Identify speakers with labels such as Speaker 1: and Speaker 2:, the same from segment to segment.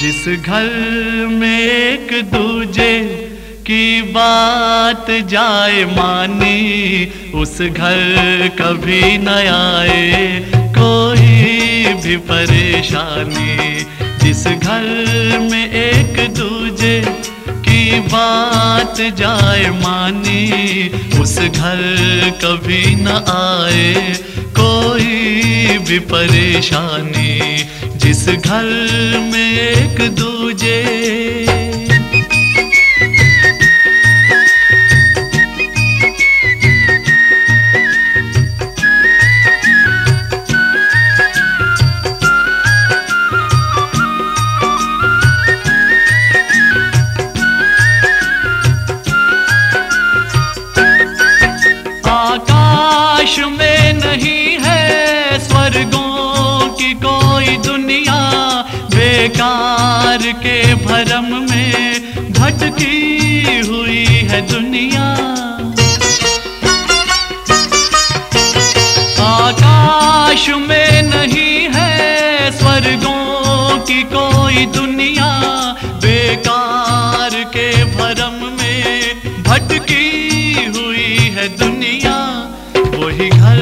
Speaker 1: जिस घर में एक दूजे की बात जाए मानी, उस घर कभी न आए। कोई भी परेशानी, जिस घर में एक दूजे की बात जाए मानी, उस घर कभी न आए। कोई भी परेशानी जिस घर में एक दूजे बेकार के भरम में भटकी हुई है दुनिया। आकाश में नहीं है स्वर्गों की कोई दुनिया। बेकार के भरम में भटकी हुई है दुनिया। वही घर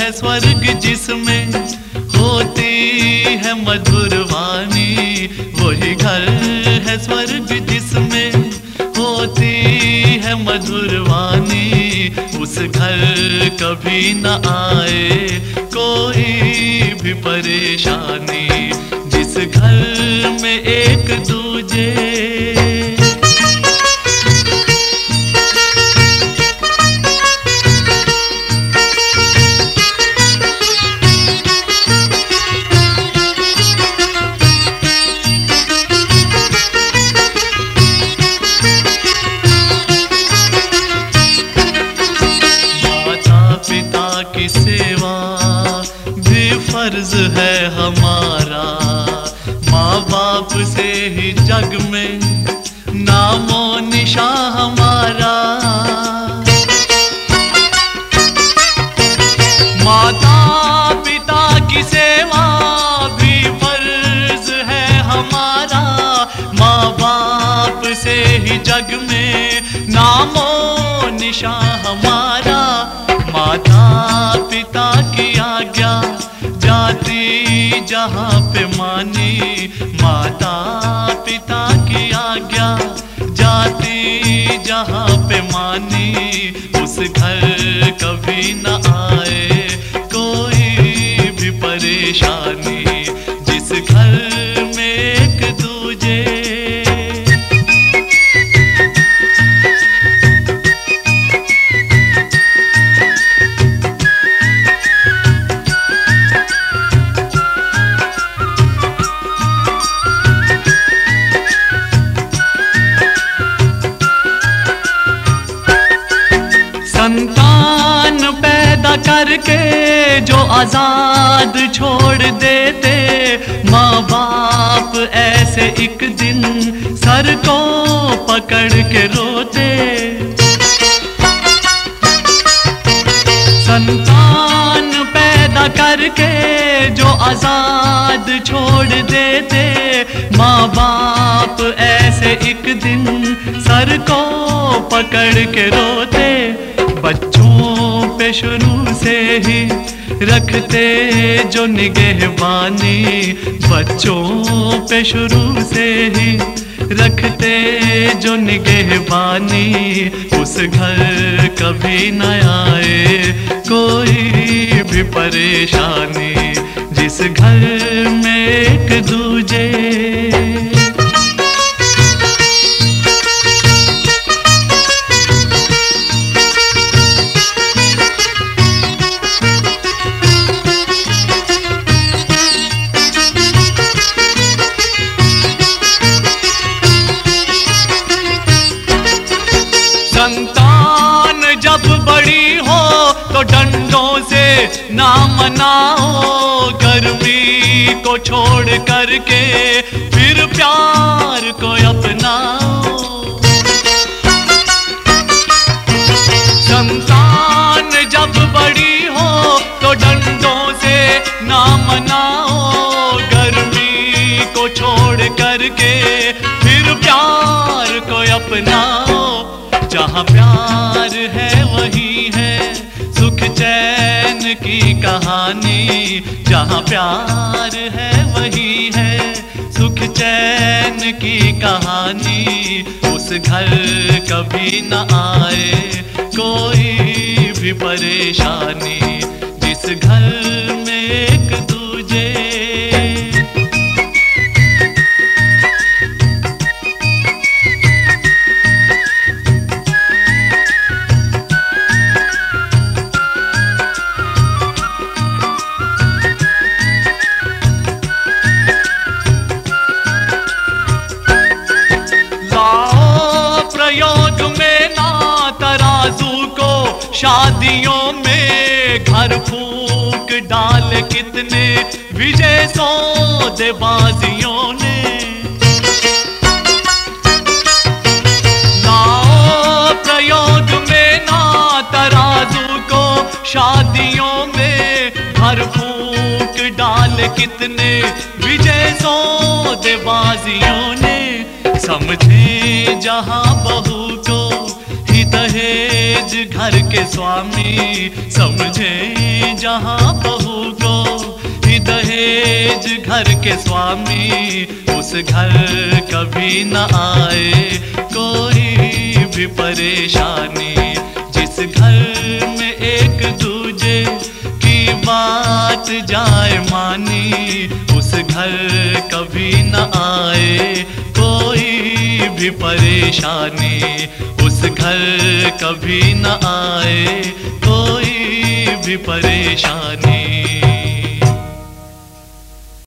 Speaker 1: है स्वर्ग जिसमें होती है मधुर है स्वर्ग जिसमें होती है मधुर वाणी। उस घर कभी न आए, कोई भी परेशानी। जिस घर में एक दूजे सेवा भी फ़र्ज़ है हमारा। माँ बाप से ही जग में नामो निशा हमारा। माता पिता की सेवा भी फ़र्ज़ है हमारा। माँ बाप से ही जग में नामो निशा जहाँ पे मानी माता पिता की आज्ञा। जाती जहाँ पे मानी, उस घर कभी न पैदा करके जो आज़ाद छोड़ देते। माँ बाप ऐसे एक दिन सर को पकड़ के रोते। संतान पैदा करके जो आज़ाद छोड़ देते। माँ बाप ऐसे एक दिन सर को पकड़ के रोते। शुरू से ही रखते जो निगहबानी बच्चों पे शुरू से ही रखते जो निगहबानी उस घर कभी न आए कोई भी परेशानी। जिस घर में एक दूजे ना मनाओ गर्मी को छोड़ करके, फिर प्यार को अपनाओ। संतान जब बड़ी हो तो डंडों से ना मनाओ गर्मी को छोड़ करके, फिर प्यार को अपनाओ। जहाँ प्यार है, वही की कहानी, जहाँ प्यार है, वही है। सुख चैन की कहानी, उस घर कभी न आए, कोई भी परेशानी। शादियों में घर फूक डाल कितने विजय सौदे बाजियों ने। लाओ प्रयोग में ना तराजू को, शादियों में घर फूक डाल कितने विजय सौदे बाजियों ने। समझे जहाँ बहू दहेज घर के स्वामी समझे जहाँ बहू को ही दहेज घर के स्वामी। उस घर कभी न आए, कोई भी परेशानी। जिस घर में एक दूजे की बात जाए मानी, उस घर कभी न आए, कोई भी परेशानी। घर कभी न आए कोई भी परेशानी